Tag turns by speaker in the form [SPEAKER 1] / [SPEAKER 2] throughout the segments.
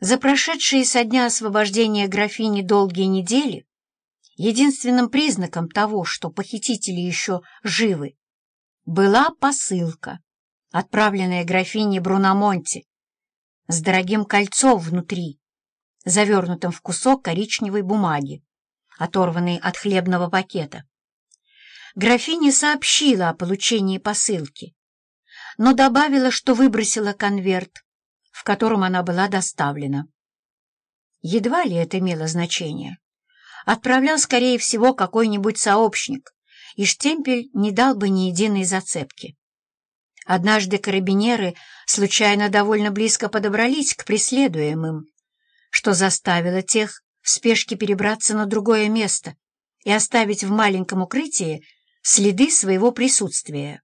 [SPEAKER 1] За прошедшие со дня освобождения графини долгие недели единственным признаком того, что похитители еще живы, была посылка, отправленная графиней Бруномонти, с дорогим кольцом внутри, завернутым в кусок коричневой бумаги, оторванный от хлебного пакета. Графиня сообщила о получении посылки, но добавила, что выбросила конверт, в котором она была доставлена. Едва ли это имело значение. Отправлял, скорее всего, какой-нибудь сообщник, и штемпель не дал бы ни единой зацепки. Однажды карабинеры случайно довольно близко подобрались к преследуемым, что заставило тех в спешке перебраться на другое место и оставить в маленьком укрытии следы своего присутствия.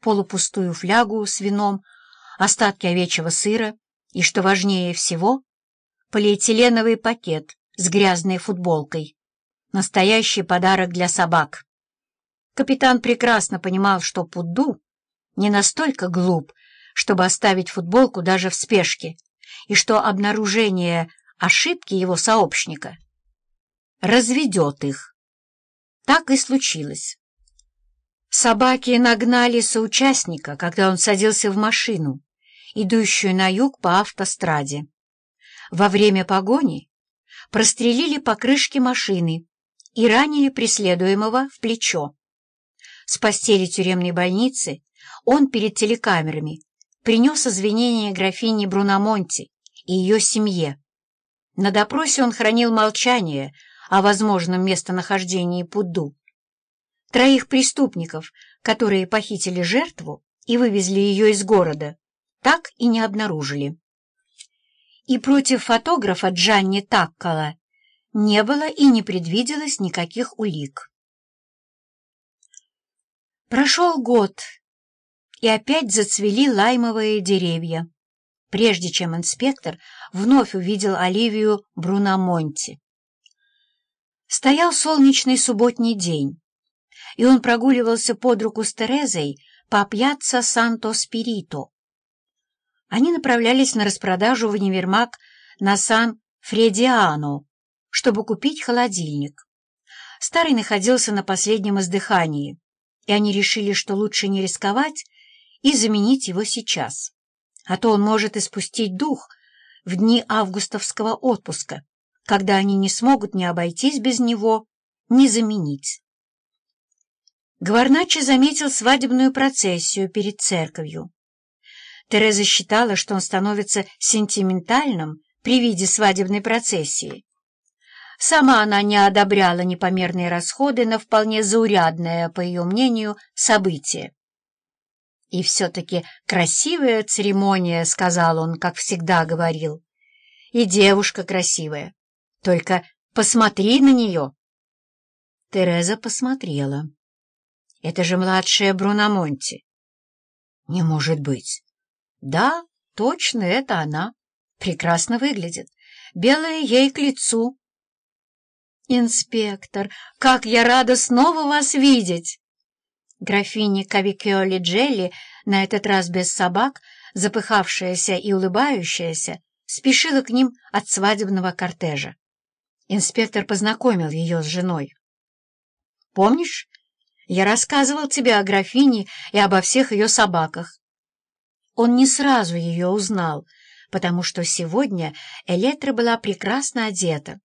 [SPEAKER 1] Полупустую флягу с вином, остатки овечьего сыра и, что важнее всего, полиэтиленовый пакет с грязной футболкой. Настоящий подарок для собак. Капитан прекрасно понимал, что Пудду не настолько глуп, чтобы оставить футболку даже в спешке, и что обнаружение ошибки его сообщника разведет их. Так и случилось. Собаки нагнали соучастника, когда он садился в машину, идущую на юг по автостраде. Во время погони прострелили покрышки машины и ранили преследуемого в плечо. С постели тюремной больницы он перед телекамерами принес извинения графине Бруномонти и ее семье. На допросе он хранил молчание о возможном местонахождении Пудду. Троих преступников, которые похитили жертву и вывезли ее из города, так и не обнаружили. И против фотографа Джанни Таккола не было и не предвиделось никаких улик. Прошел год, и опять зацвели лаймовые деревья, прежде чем инспектор вновь увидел Оливию Бруномонти. Стоял солнечный субботний день и он прогуливался под руку с Терезой по пьяцца Санто-Спирито. Они направлялись на распродажу в универмаг на Сан-Фредиано, чтобы купить холодильник. Старый находился на последнем издыхании, и они решили, что лучше не рисковать и заменить его сейчас, а то он может испустить дух в дни августовского отпуска, когда они не смогут ни обойтись без него, ни заменить. Гварначи заметил свадебную процессию перед церковью. Тереза считала, что он становится сентиментальным при виде свадебной процессии. Сама она не одобряла непомерные расходы на вполне заурядное, по ее мнению, событие. «И все-таки красивая церемония», — сказал он, как всегда говорил. «И девушка красивая. Только посмотри на нее». Тереза посмотрела. Это же младшая Бруномонти. Не может быть. Да, точно, это она. Прекрасно выглядит. Белая ей к лицу. «Инспектор, как я рада снова вас видеть!» Графиня Кавикиоли Джелли, на этот раз без собак, запыхавшаяся и улыбающаяся, спешила к ним от свадебного кортежа. Инспектор познакомил ее с женой. «Помнишь, я рассказывал тебе о графине и обо всех ее собаках. Он не сразу ее узнал, потому что сегодня Электра была прекрасно одета,